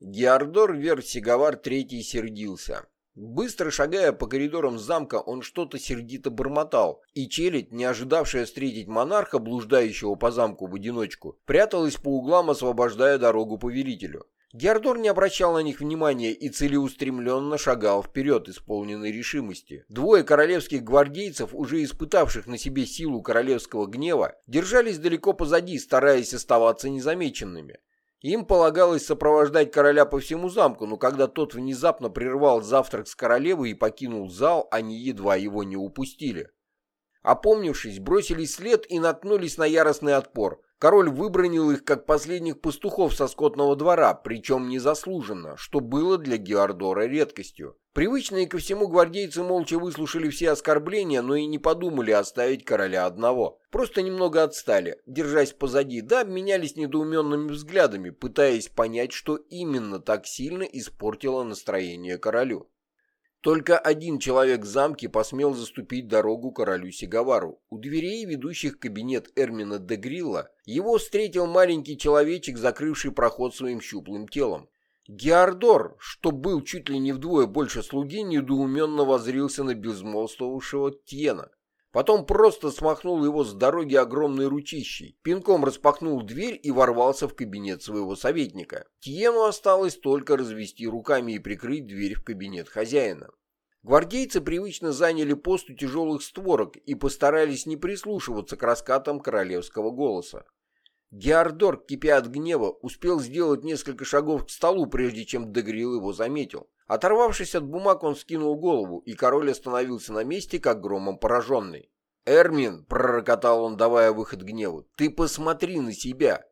Геордор Версигавар Третий сердился. Быстро шагая по коридорам замка, он что-то сердито бормотал, и челядь, не ожидавшая встретить монарха, блуждающего по замку в одиночку, пряталась по углам, освобождая дорогу повелителю. Геордор не обращал на них внимания и целеустремленно шагал вперед, исполненной решимости. Двое королевских гвардейцев, уже испытавших на себе силу королевского гнева, держались далеко позади, стараясь оставаться незамеченными. Им полагалось сопровождать короля по всему замку, но когда тот внезапно прервал завтрак с королевой и покинул зал, они едва его не упустили. Опомнившись, бросились след и наткнулись на яростный отпор. Король выбронил их, как последних пастухов со скотного двора, причем незаслуженно, что было для Геордора редкостью. Привычные ко всему гвардейцы молча выслушали все оскорбления, но и не подумали оставить короля одного. Просто немного отстали, держась позади, да обменялись недоуменными взглядами, пытаясь понять, что именно так сильно испортило настроение королю. Только один человек в замке посмел заступить дорогу королю Сигавару. У дверей, ведущих кабинет Эрмина де Грилла, его встретил маленький человечек, закрывший проход своим щуплым телом. Геордор, что был чуть ли не вдвое больше слуги, недоуменно возрился на безмолвствовавшего Тьена. Потом просто смахнул его с дороги огромной ручищей, пинком распахнул дверь и ворвался в кабинет своего советника. Тиену осталось только развести руками и прикрыть дверь в кабинет хозяина. Гвардейцы привычно заняли пост у тяжелых створок и постарались не прислушиваться к раскатам королевского голоса. Геордор, кипя от гнева, успел сделать несколько шагов к столу, прежде чем Дегрил его заметил. Оторвавшись от бумаг, он скинул голову, и король остановился на месте, как громом пораженный. «Эрмин», — пророкотал он, давая выход гневу, — «ты посмотри на себя».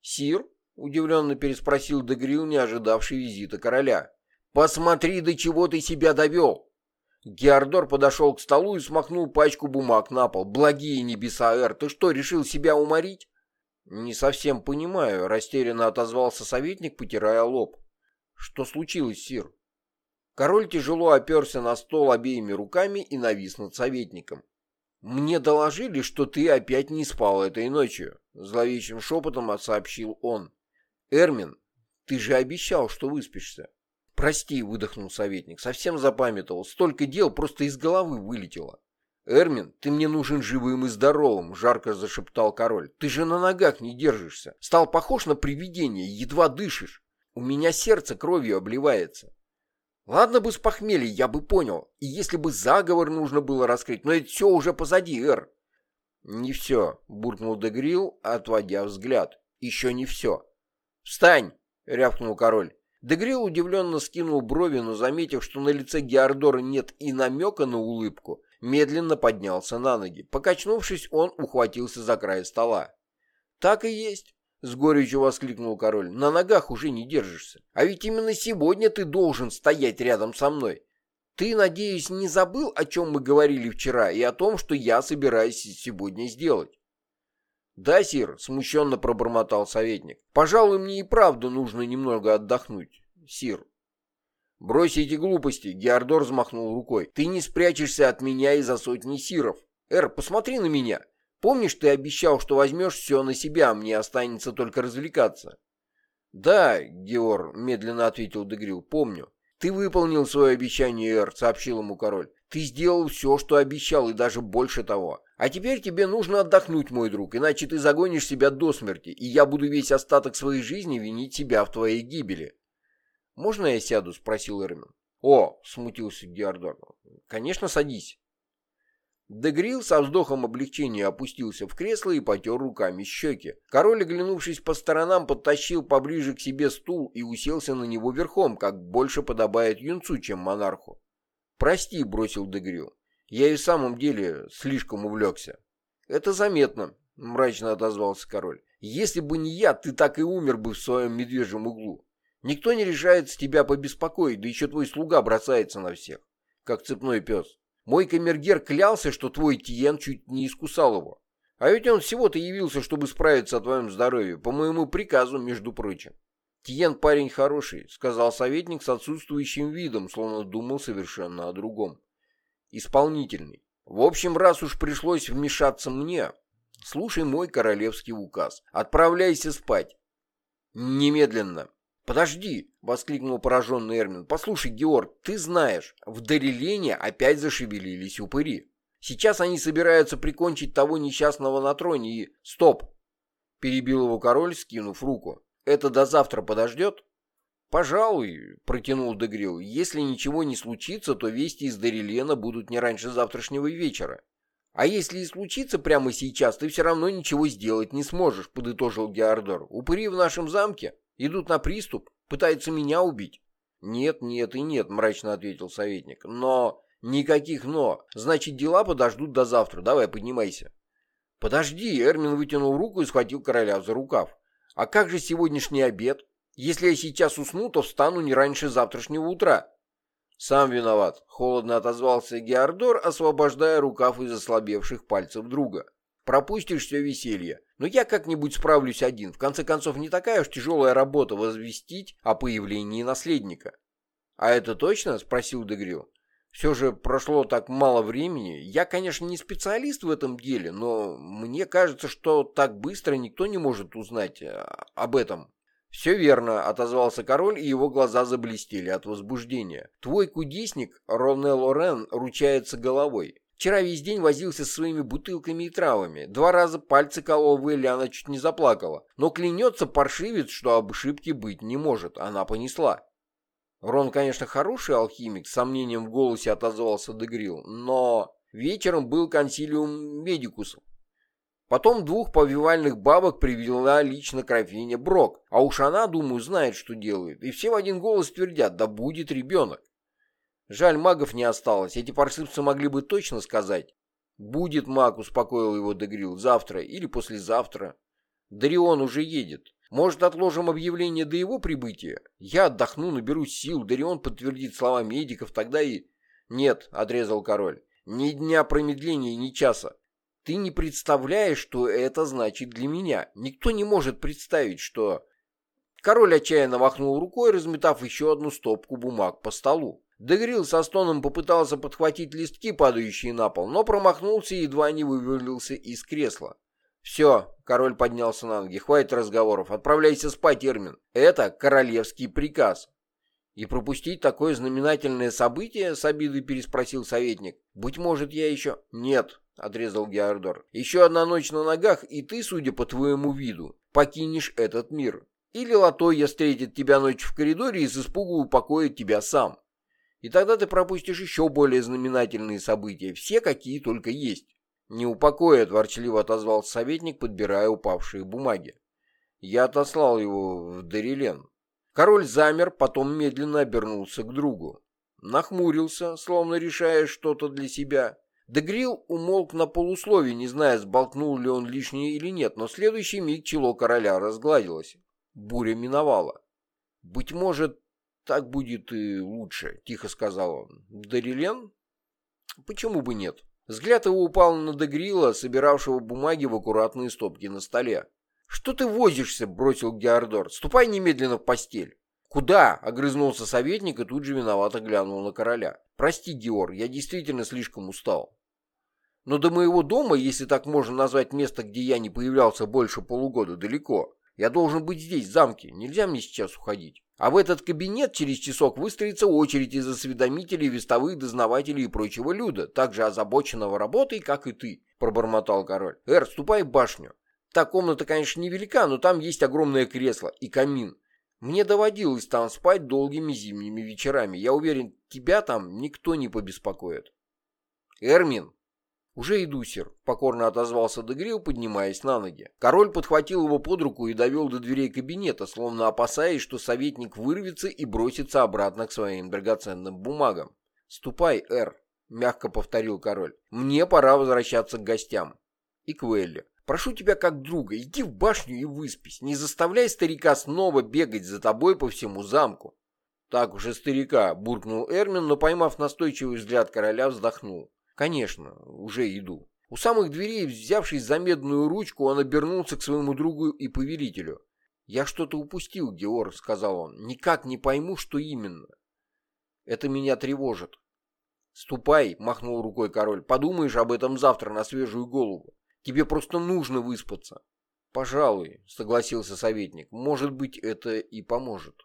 «Сир?» — удивленно переспросил Дегрил, не ожидавший визита короля. «Посмотри, до чего ты себя довел!» Геордор подошел к столу и смахнул пачку бумаг на пол. «Благие небеса, Эр, ты что, решил себя уморить?» «Не совсем понимаю», — растерянно отозвался советник, потирая лоб. «Что случилось, Сир?» Король тяжело оперся на стол обеими руками и навис над советником. «Мне доложили, что ты опять не спал этой ночью», — зловещим шепотом сообщил он. «Эрмин, ты же обещал, что выспишься». «Прости», — выдохнул советник, — совсем запамятовал. Столько дел просто из головы вылетело. «Эрмин, ты мне нужен живым и здоровым», — жарко зашептал король. «Ты же на ногах не держишься. Стал похож на привидение, едва дышишь. У меня сердце кровью обливается». Ладно бы с похмелья, я бы понял. И если бы заговор нужно было раскрыть, но это все уже позади, Эр. Не все, буркнул Дегрил, отводя взгляд. Еще не все. Встань, рявкнул король. Дегрил удивленно скинул брови, но, заметив, что на лице Геордора нет и намека на улыбку, медленно поднялся на ноги. Покачнувшись, он ухватился за край стола. Так и есть. С горечью воскликнул король. На ногах уже не держишься. А ведь именно сегодня ты должен стоять рядом со мной. Ты, надеюсь, не забыл, о чем мы говорили вчера, и о том, что я собираюсь сегодня сделать? Да, сир, смущенно пробормотал советник. Пожалуй, мне и правда нужно немного отдохнуть, сир. Брось эти глупости, Геордор взмахнул рукой. Ты не спрячешься от меня из-за сотни сиров. Эр, посмотри на меня. Помнишь, ты обещал, что возьмешь все на себя, а мне останется только развлекаться?» «Да, Геор», — медленно ответил Дегрил, — «помню. Ты выполнил свое обещание, Эр», — сообщил ему король. «Ты сделал все, что обещал, и даже больше того. А теперь тебе нужно отдохнуть, мой друг, иначе ты загонишь себя до смерти, и я буду весь остаток своей жизни винить тебя в твоей гибели». «Можно я сяду?» — спросил Эрмин. «О!» — смутился Геордор. «Конечно, садись». Дегрил со вздохом облегчения опустился в кресло и потер руками щеки. Король, оглянувшись по сторонам, подтащил поближе к себе стул и уселся на него верхом, как больше подобает юнцу, чем монарху. «Прости», — бросил Дегрил, — «я и в самом деле слишком увлекся». «Это заметно», — мрачно отозвался король. «Если бы не я, ты так и умер бы в своем медвежьем углу. Никто не решается тебя побеспокоить, да еще твой слуга бросается на всех, как цепной пес». Мой камергер клялся, что твой Тиен чуть не искусал его. А ведь он всего-то явился, чтобы справиться о твоем здоровье, по моему приказу, между прочим. Тиен парень хороший, сказал советник с отсутствующим видом, словно думал совершенно о другом. Исполнительный. В общем, раз уж пришлось вмешаться мне, слушай мой королевский указ. Отправляйся спать. Немедленно. «Подожди!» — воскликнул пораженный Эрмин. «Послушай, Георг, ты знаешь, в Дарилене опять зашевелились упыри. Сейчас они собираются прикончить того несчастного на троне и... Стоп!» — перебил его король, скинув руку. «Это до завтра подождет?» «Пожалуй», — протянул Дегрил, — «если ничего не случится, то вести из Дарилена будут не раньше завтрашнего вечера». «А если и случится прямо сейчас, ты все равно ничего сделать не сможешь», — подытожил Геордор. «Упыри в нашем замке идут на приступ, пытаются меня убить». «Нет, нет и нет», — мрачно ответил советник. «Но...» «Никаких «но». Значит, дела подождут до завтра. Давай, поднимайся». «Подожди», — Эрмин вытянул руку и схватил короля за рукав. «А как же сегодняшний обед? Если я сейчас усну, то встану не раньше завтрашнего утра». «Сам виноват», — холодно отозвался Геордор, освобождая рукав из ослабевших пальцев друга. «Пропустишь все веселье. Но я как-нибудь справлюсь один. В конце концов, не такая уж тяжелая работа возвестить о появлении наследника». «А это точно?» — спросил Дегрил. «Все же прошло так мало времени. Я, конечно, не специалист в этом деле, но мне кажется, что так быстро никто не может узнать э, об этом». «Все верно», — отозвался король, и его глаза заблестели от возбуждения. «Твой кудесник, Роне Лорен, ручается головой. Вчера весь день возился со своими бутылками и травами. Два раза пальцы колол Элли, она чуть не заплакала. Но клянется паршивец, что ошибки быть не может. Она понесла». Рон, конечно, хороший алхимик, с сомнением в голосе отозвался Дегрил, но вечером был консилиум медикусов. Потом двух повивальных бабок привела лично графиня Брок, а уж она, думаю, знает, что делает, и все в один голос твердят, да будет ребенок. Жаль, магов не осталось, эти паршивцы могли бы точно сказать. Будет маг, успокоил его Дегрил, завтра или послезавтра. Дарион уже едет. Может, отложим объявление до его прибытия? Я отдохну, наберу сил, Дарион подтвердит слова медиков, тогда и... Нет, отрезал король, ни дня промедления, ни часа. Ты не представляешь, что это значит для меня. Никто не может представить, что...» Король отчаянно махнул рукой, разметав еще одну стопку бумаг по столу. Дегрил со стоном попытался подхватить листки, падающие на пол, но промахнулся и едва не вывалился из кресла. «Все», — король поднялся на ноги, — «хватит разговоров, отправляйся спать, Эрмин. Это королевский приказ». «И пропустить такое знаменательное событие?» — с обидой переспросил советник. «Быть может, я еще...» «Нет», — отрезал Геордор. «Еще одна ночь на ногах, и ты, судя по твоему виду, покинешь этот мир. Или Латоя встретит тебя ночью в коридоре и с испугу упокоит тебя сам. И тогда ты пропустишь еще более знаменательные события, все какие только есть». «Не упокоит», — ворчливо отозвался советник, подбирая упавшие бумаги. Я отослал его в Дарилен. Король замер, потом медленно обернулся к другу. Нахмурился, словно решая что-то для себя. Дегрил умолк на полусловие, не зная, сболтнул ли он лишнее или нет, но следующий миг чело короля разгладилось. Буря миновала. «Быть может, так будет и лучше», — тихо сказал он. «Дарилен? Почему бы нет?» Взгляд его упал на Дегрила, собиравшего бумаги в аккуратные стопки на столе. «Что ты возишься?» — бросил Геордор. «Ступай немедленно в постель». «Куда?» — огрызнулся советник и тут же виновато глянул на короля. «Прости, Геор, я действительно слишком устал». «Но до моего дома, если так можно назвать место, где я не появлялся больше полугода, далеко. Я должен быть здесь, в замке. Нельзя мне сейчас уходить. А в этот кабинет через часок выстроится очередь из осведомителей, вестовых, дознавателей и прочего люда, так же озабоченного работой, как и ты», — пробормотал король. «Эр, ступай в башню. Та комната, конечно, невелика, но там есть огромное кресло и камин. Мне доводилось там спать долгими зимними вечерами. Я уверен, тебя там никто не побеспокоит. Эрмин. Уже иду, сир, покорно отозвался Дегрил, поднимаясь на ноги. Король подхватил его под руку и довел до дверей кабинета, словно опасаясь, что советник вырвется и бросится обратно к своим драгоценным бумагам. «Ступай, Эр», — мягко повторил король. «Мне пора возвращаться к гостям». И к Уэлли. Прошу тебя как друга, иди в башню и выспись. Не заставляй старика снова бегать за тобой по всему замку. Так уж и старика, буркнул Эрмин, но, поймав настойчивый взгляд короля, вздохнул. Конечно, уже иду. У самых дверей, взявшись за медную ручку, он обернулся к своему другу и повелителю. «Я что-то упустил, Георг», — сказал он. «Никак не пойму, что именно. Это меня тревожит». «Ступай», — махнул рукой король. «Подумаешь об этом завтра на свежую голову. Тебе просто нужно выспаться. Пожалуй, согласился советник. Может быть, это и поможет.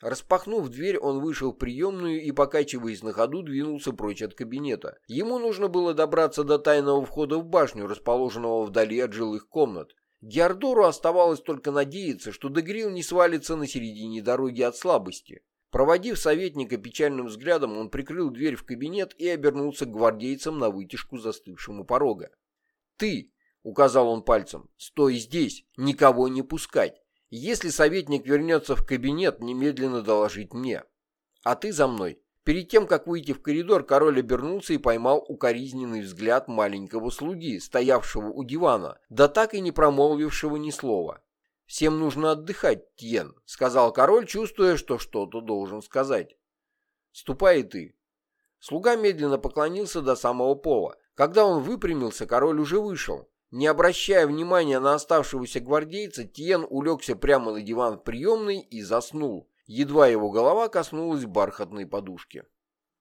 Распахнув дверь, он вышел в приемную и, покачиваясь на ходу, двинулся прочь от кабинета. Ему нужно было добраться до тайного входа в башню, расположенного вдали от жилых комнат. Диардору оставалось только надеяться, что Дегрил не свалится на середине дороги от слабости. Проводив советника печальным взглядом, он прикрыл дверь в кабинет и обернулся к гвардейцам на вытяжку застывшему порога. «Ты!» — указал он пальцем. «Стой здесь! Никого не пускать! Если советник вернется в кабинет, немедленно доложить мне. А ты за мной. Перед тем, как выйти в коридор, король обернулся и поймал укоризненный взгляд маленького слуги, стоявшего у дивана, да так и не промолвившего ни слова. «Всем нужно отдыхать, Тьен», — сказал король, чувствуя, что что-то должен сказать. «Ступай и ты». Слуга медленно поклонился до самого пола. Когда он выпрямился, король уже вышел. Не обращая внимания на оставшегося гвардейца, Тиен улегся прямо на диван в приемной и заснул. Едва его голова коснулась бархатной подушки.